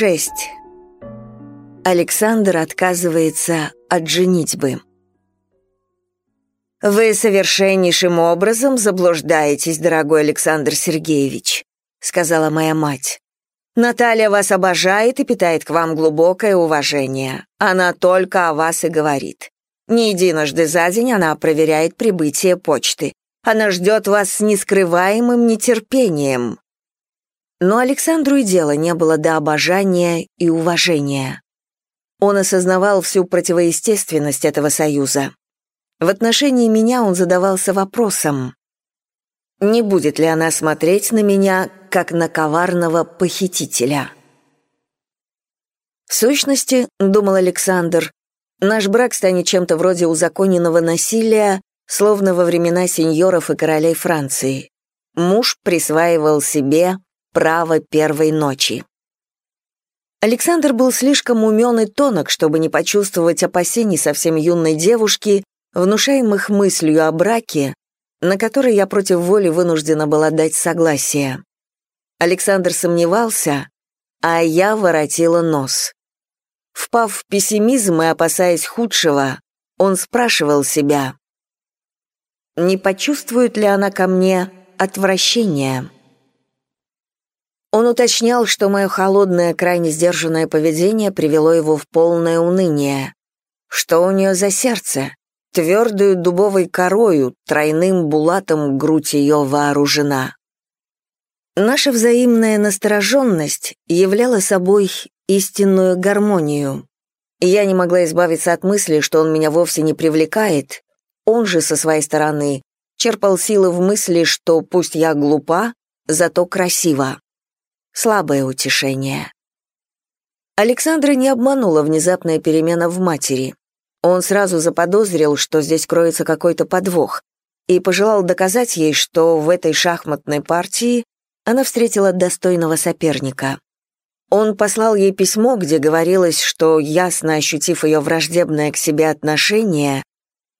6. Александр отказывается от женитьбы. «Вы совершеннейшим образом заблуждаетесь, дорогой Александр Сергеевич», сказала моя мать. «Наталья вас обожает и питает к вам глубокое уважение. Она только о вас и говорит. Не единожды за день она проверяет прибытие почты. Она ждет вас с нескрываемым нетерпением. Но Александру и дела не было до обожания и уважения. Он осознавал всю противоестественность этого союза. В отношении меня он задавался вопросом, не будет ли она смотреть на меня, как на коварного похитителя. В сущности, думал Александр, наш брак станет чем-то вроде узаконенного насилия, словно во времена сеньоров и королей Франции. Муж присваивал себе право первой ночи. Александр был слишком умен и тонок, чтобы не почувствовать опасений совсем юной девушки, внушаемых мыслью о браке, на который я против воли вынуждена была дать согласие. Александр сомневался, а я воротила нос. Впав в пессимизм и опасаясь худшего, он спрашивал себя, не почувствует ли она ко мне отвращение. Он уточнял, что мое холодное, крайне сдержанное поведение привело его в полное уныние. Что у нее за сердце? Твердую дубовой корою, тройным булатом грудь ее вооружена. Наша взаимная настороженность являла собой истинную гармонию. Я не могла избавиться от мысли, что он меня вовсе не привлекает, он же, со своей стороны, черпал силы в мысли, что пусть я глупа, зато красива. Слабое утешение. Александра не обманула внезапная перемена в матери. Он сразу заподозрил, что здесь кроется какой-то подвох, и пожелал доказать ей, что в этой шахматной партии она встретила достойного соперника. Он послал ей письмо, где говорилось, что, ясно ощутив ее враждебное к себе отношение,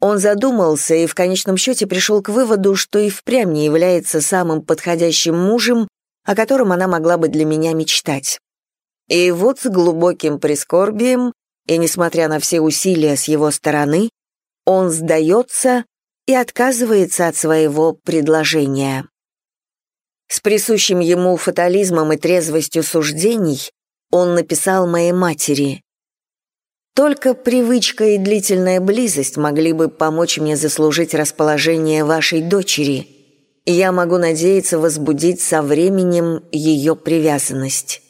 он задумался и в конечном счете пришел к выводу, что и впрямь не является самым подходящим мужем, о котором она могла бы для меня мечтать. И вот с глубоким прискорбием, и несмотря на все усилия с его стороны, он сдается и отказывается от своего предложения. С присущим ему фатализмом и трезвостью суждений он написал моей матери «Только привычка и длительная близость могли бы помочь мне заслужить расположение вашей дочери», я могу надеяться возбудить со временем ее привязанность.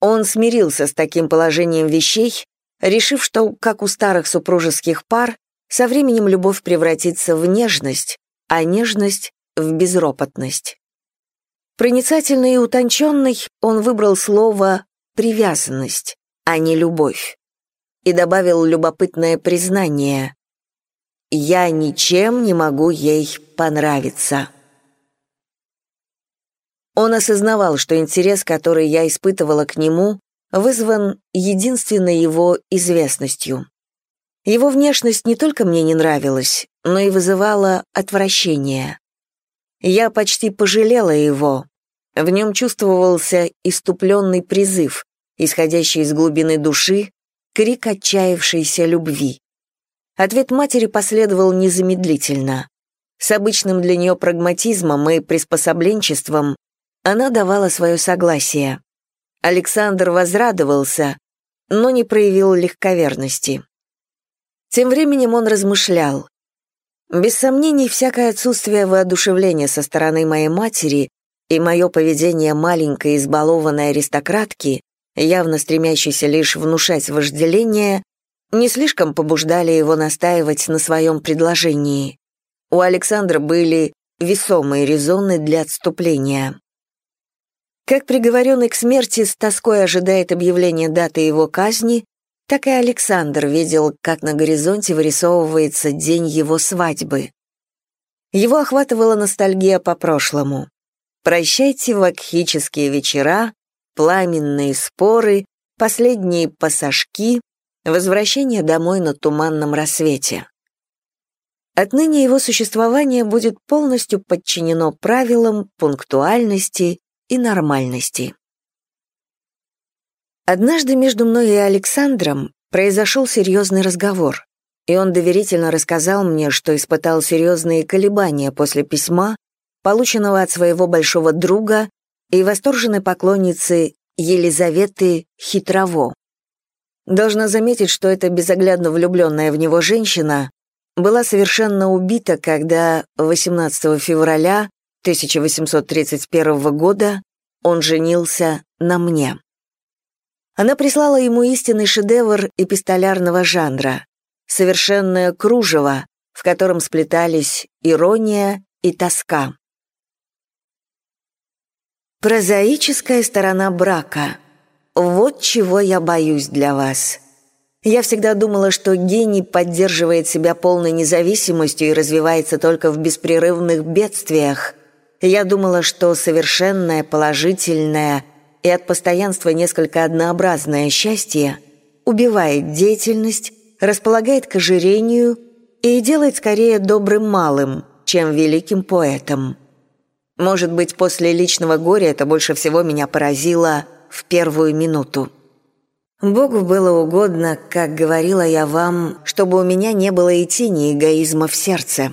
Он смирился с таким положением вещей, решив, что, как у старых супружеских пар, со временем любовь превратится в нежность, а нежность — в безропотность. Проницательный и утонченный, он выбрал слово «привязанность», а не «любовь», и добавил любопытное признание «Я ничем не могу ей понравиться». Он осознавал, что интерес, который я испытывала к нему, вызван единственной его известностью. Его внешность не только мне не нравилась, но и вызывала отвращение. Я почти пожалела его. В нем чувствовался иступленный призыв, исходящий из глубины души, крик отчаявшейся любви. Ответ матери последовал незамедлительно. С обычным для нее прагматизмом и приспособленчеством она давала свое согласие. Александр возрадовался, но не проявил легковерности. Тем временем он размышлял. Без сомнений, всякое отсутствие воодушевления со стороны моей матери и мое поведение маленькой избалованной аристократки, явно стремящейся лишь внушать вожделение, не слишком побуждали его настаивать на своем предложении. У Александра были весомые резоны для отступления. Как приговоренный к смерти с тоской ожидает объявления даты его казни, так и Александр видел, как на горизонте вырисовывается день его свадьбы. Его охватывала ностальгия по прошлому. Прощайте вакхические вечера, пламенные споры, последние пассажки, Возвращение домой на туманном рассвете. Отныне его существование будет полностью подчинено правилам пунктуальности и нормальности. Однажды между мной и Александром произошел серьезный разговор, и он доверительно рассказал мне, что испытал серьезные колебания после письма, полученного от своего большого друга и восторженной поклонницы Елизаветы Хитрово. Должна заметить, что эта безоглядно влюбленная в него женщина была совершенно убита, когда 18 февраля 1831 года он женился на мне. Она прислала ему истинный шедевр эпистолярного жанра, совершенное кружево, в котором сплетались ирония и тоска. Прозаическая сторона брака. Вот чего я боюсь для вас. Я всегда думала, что гений поддерживает себя полной независимостью и развивается только в беспрерывных бедствиях. Я думала, что совершенное, положительное и от постоянства несколько однообразное счастье убивает деятельность, располагает к ожирению и делает скорее добрым малым, чем великим поэтом. Может быть, после личного горя это больше всего меня поразило в первую минуту. Богу было угодно, как говорила я вам, чтобы у меня не было и тени эгоизма в сердце.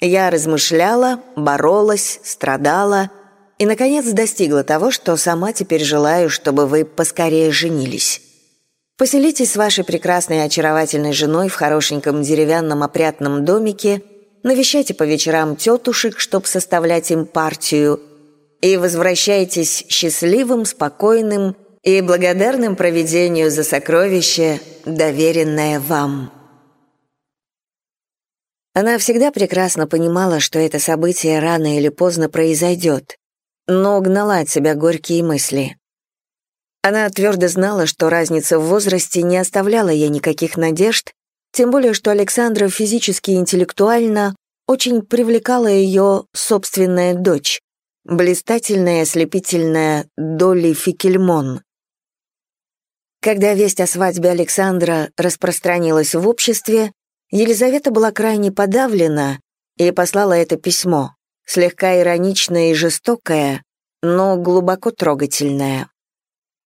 Я размышляла, боролась, страдала и, наконец, достигла того, что сама теперь желаю, чтобы вы поскорее женились. Поселитесь с вашей прекрасной и очаровательной женой в хорошеньком деревянном опрятном домике – навещайте по вечерам тетушек, чтобы составлять им партию, и возвращайтесь счастливым, спокойным и благодарным проведению за сокровище, доверенное вам. Она всегда прекрасно понимала, что это событие рано или поздно произойдет, но гнала от себя горькие мысли. Она твердо знала, что разница в возрасте не оставляла ей никаких надежд, тем более, что Александра физически и интеллектуально очень привлекала ее собственная дочь, блистательная ослепительная Долли Фикельмон. Когда весть о свадьбе Александра распространилась в обществе, Елизавета была крайне подавлена и послала это письмо, слегка ироничное и жестокое, но глубоко трогательное.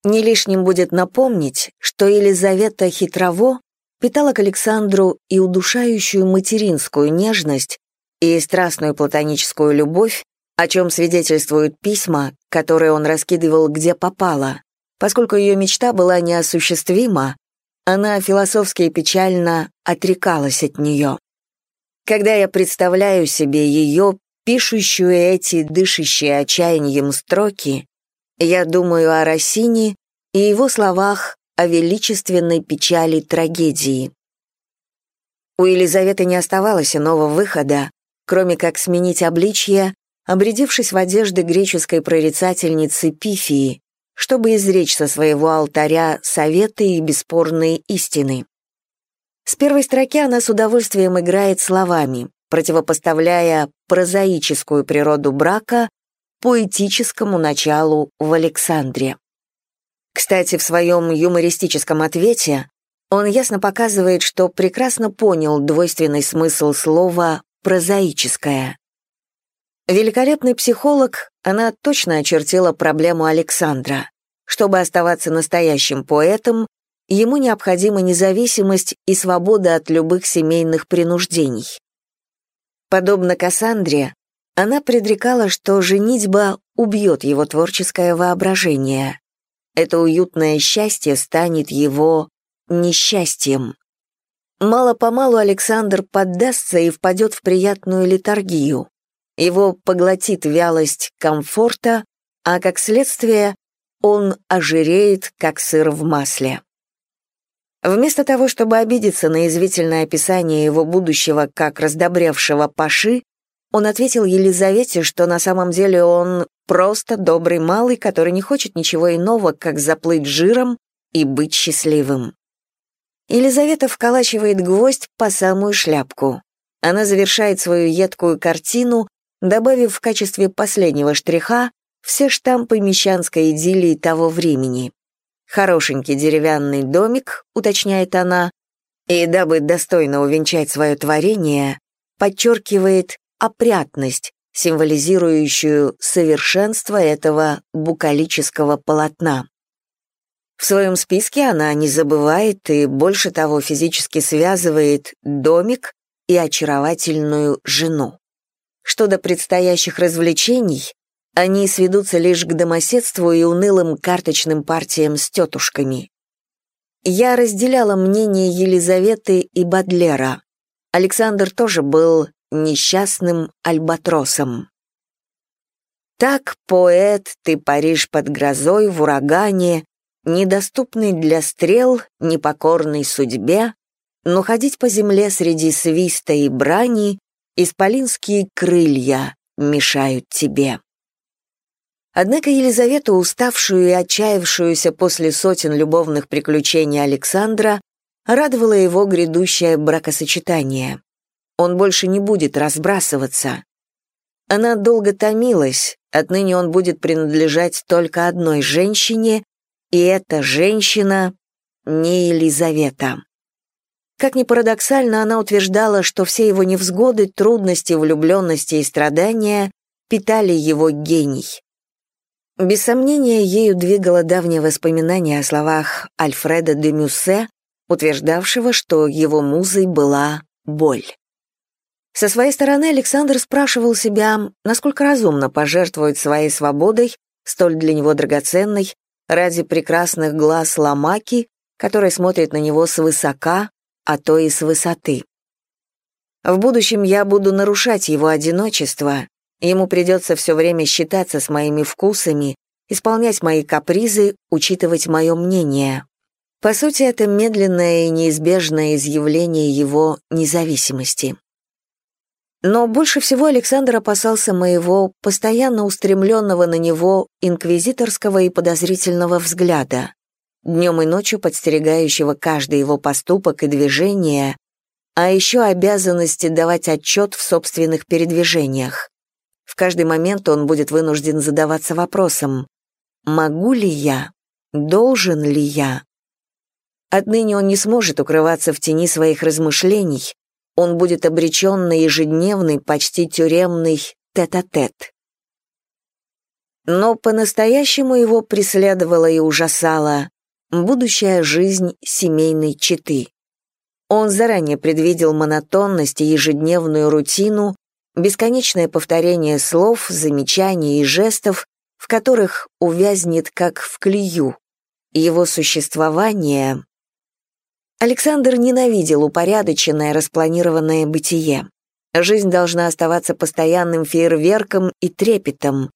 Не лишним будет напомнить, что Елизавета Хитрово питала к Александру и удушающую материнскую нежность и страстную платоническую любовь, о чем свидетельствуют письма, которые он раскидывал где попало. Поскольку ее мечта была неосуществима, она философски и печально отрекалась от нее. Когда я представляю себе ее, пишущую эти дышащие отчаянием строки, я думаю о Россине и его словах о величественной печали трагедии. У Елизаветы не оставалось иного выхода, кроме как сменить обличье, обрядившись в одежды греческой прорицательницы Пифии, чтобы изречь со своего алтаря советы и бесспорные истины. С первой строки она с удовольствием играет словами, противопоставляя прозаическую природу брака поэтическому началу в Александре. Кстати, в своем юмористическом ответе он ясно показывает, что прекрасно понял двойственный смысл слова «прозаическое». Великолепный психолог, она точно очертила проблему Александра. Чтобы оставаться настоящим поэтом, ему необходима независимость и свобода от любых семейных принуждений. Подобно Кассандре, она предрекала, что женитьба убьет его творческое воображение это уютное счастье станет его несчастьем. Мало-помалу Александр поддастся и впадет в приятную литургию. Его поглотит вялость комфорта, а как следствие он ожиреет, как сыр в масле. Вместо того, чтобы обидеться на извительное описание его будущего как раздобревшего паши, он ответил Елизавете, что на самом деле он Просто добрый малый, который не хочет ничего иного, как заплыть жиром и быть счастливым. Елизавета вколачивает гвоздь по самую шляпку. Она завершает свою едкую картину, добавив в качестве последнего штриха все штампы мещанской идиллии того времени. Хорошенький деревянный домик, уточняет она, и дабы достойно увенчать свое творение, подчеркивает опрятность, символизирующую совершенство этого букалического полотна. В своем списке она не забывает и, больше того, физически связывает домик и очаровательную жену. Что до предстоящих развлечений, они сведутся лишь к домоседству и унылым карточным партиям с тетушками. Я разделяла мнение Елизаветы и Бадлера. Александр тоже был несчастным альбатросом. Так, поэт, ты паришь под грозой в урагане, недоступный для стрел, непокорный судьбе, но ходить по земле среди свиста и брани исполинские крылья мешают тебе. Однако Елизавета, уставшую и отчаявшуюся после сотен любовных приключений Александра, радовало его грядущее бракосочетание. Он больше не будет разбрасываться. Она долго томилась, отныне он будет принадлежать только одной женщине, и эта женщина не Елизавета. Как ни парадоксально, она утверждала, что все его невзгоды, трудности, влюбленности и страдания питали его гений. Без сомнения, ею двигало давнее воспоминание о словах Альфреда де Мюссе, утверждавшего, что его музой была боль. Со своей стороны Александр спрашивал себя, насколько разумно пожертвовать своей свободой, столь для него драгоценной, ради прекрасных глаз Ламаки, который смотрит на него свысока, а то и с высоты. В будущем я буду нарушать его одиночество, Ему придется все время считаться с моими вкусами, исполнять мои капризы, учитывать мое мнение. По сути, это медленное и неизбежное изъявление его независимости. Но больше всего Александр опасался моего постоянно устремленного на него инквизиторского и подозрительного взгляда, днем и ночью подстерегающего каждый его поступок и движение, а еще обязанности давать отчет в собственных передвижениях. В каждый момент он будет вынужден задаваться вопросом «Могу ли я? Должен ли я?» Отныне он не сможет укрываться в тени своих размышлений, он будет обречен на ежедневный, почти тюремный тет-а-тет. -тет. Но по-настоящему его преследовала и ужасала будущая жизнь семейной четы. Он заранее предвидел монотонность и ежедневную рутину, бесконечное повторение слов, замечаний и жестов, в которых увязнет как в клею. Его существование... Александр ненавидел упорядоченное, распланированное бытие. Жизнь должна оставаться постоянным фейерверком и трепетом.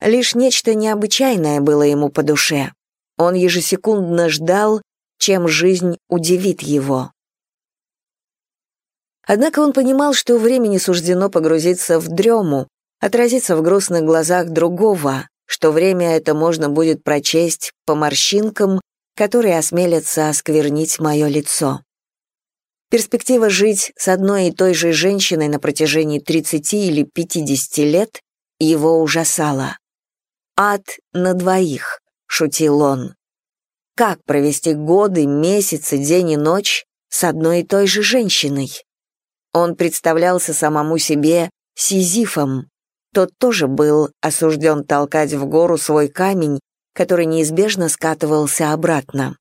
Лишь нечто необычайное было ему по душе. Он ежесекундно ждал, чем жизнь удивит его. Однако он понимал, что времени суждено погрузиться в дрему, отразиться в грустных глазах другого, что время это можно будет прочесть по морщинкам, которые осмелятся осквернить мое лицо. Перспектива жить с одной и той же женщиной на протяжении 30 или 50 лет его ужасала. «Ад на двоих», — шутил он. «Как провести годы, месяцы, день и ночь с одной и той же женщиной?» Он представлялся самому себе Сизифом. Тот тоже был осужден толкать в гору свой камень, который неизбежно скатывался обратно.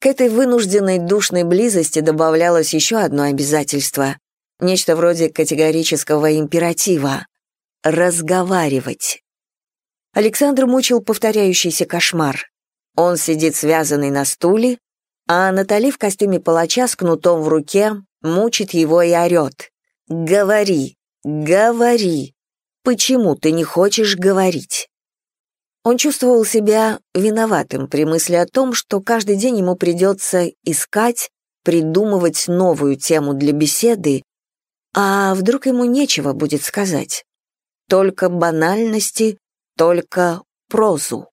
К этой вынужденной душной близости добавлялось еще одно обязательство, нечто вроде категорического императива — разговаривать. Александр мучил повторяющийся кошмар. Он сидит связанный на стуле, а Натали в костюме палача с кнутом в руке мучит его и орет. «Говори, говори! Почему ты не хочешь говорить?» Он чувствовал себя виноватым при мысли о том, что каждый день ему придется искать, придумывать новую тему для беседы, а вдруг ему нечего будет сказать. Только банальности, только прозу.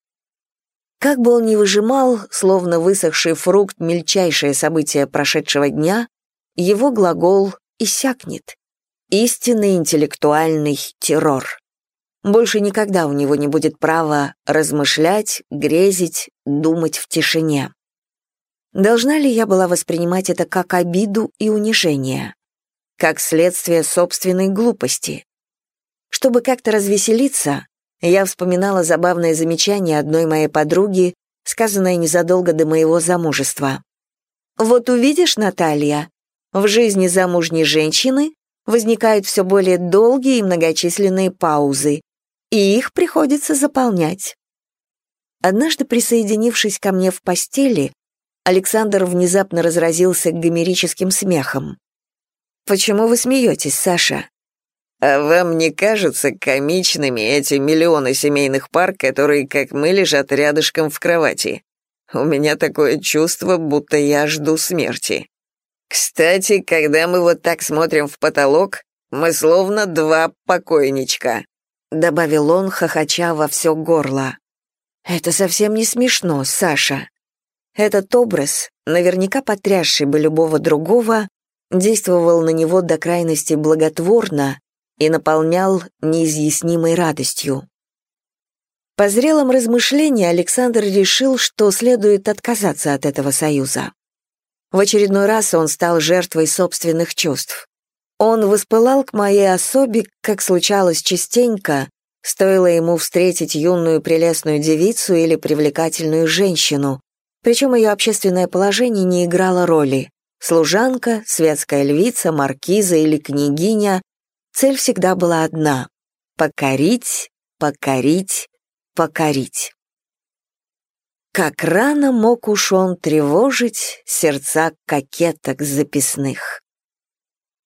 Как бы он ни выжимал, словно высохший фрукт, мельчайшее событие прошедшего дня, его глагол иссякнет. Истинный интеллектуальный террор. Больше никогда у него не будет права размышлять, грезить, думать в тишине. Должна ли я была воспринимать это как обиду и унижение? Как следствие собственной глупости? Чтобы как-то развеселиться, я вспоминала забавное замечание одной моей подруги сказанное незадолго до моего замужества. «Вот увидишь, Наталья, в жизни замужней женщины возникают все более долгие и многочисленные паузы, и их приходится заполнять. Однажды, присоединившись ко мне в постели, Александр внезапно разразился гомерическим смехом. «Почему вы смеетесь, Саша?» «А вам не кажутся комичными эти миллионы семейных пар, которые, как мы, лежат рядышком в кровати? У меня такое чувство, будто я жду смерти. Кстати, когда мы вот так смотрим в потолок, мы словно два покойничка», — добавил он, хохоча во все горло. Это совсем не смешно, Саша. Этот образ, наверняка потрясший бы любого другого, действовал на него до крайности благотворно и наполнял неизъяснимой радостью. По зрелом размышлении Александр решил, что следует отказаться от этого союза. В очередной раз он стал жертвой собственных чувств. Он воспылал к моей особе, как случалось частенько, Стоило ему встретить юную прелестную девицу или привлекательную женщину, причем ее общественное положение не играло роли. Служанка, светская львица, маркиза или княгиня, цель всегда была одна — покорить, покорить, покорить. Как рано мог уж он тревожить сердца кокеток записных.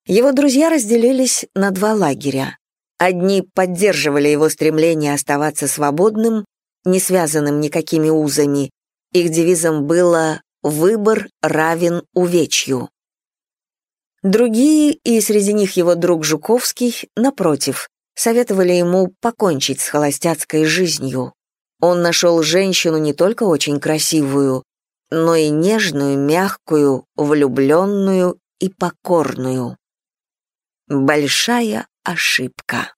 Его друзья разделились на два лагеря. Одни поддерживали его стремление оставаться свободным, не связанным никакими узами. Их девизом было «Выбор равен увечью». Другие, и среди них его друг Жуковский, напротив, советовали ему покончить с холостяцкой жизнью. Он нашел женщину не только очень красивую, но и нежную, мягкую, влюбленную и покорную. Большая ошибка.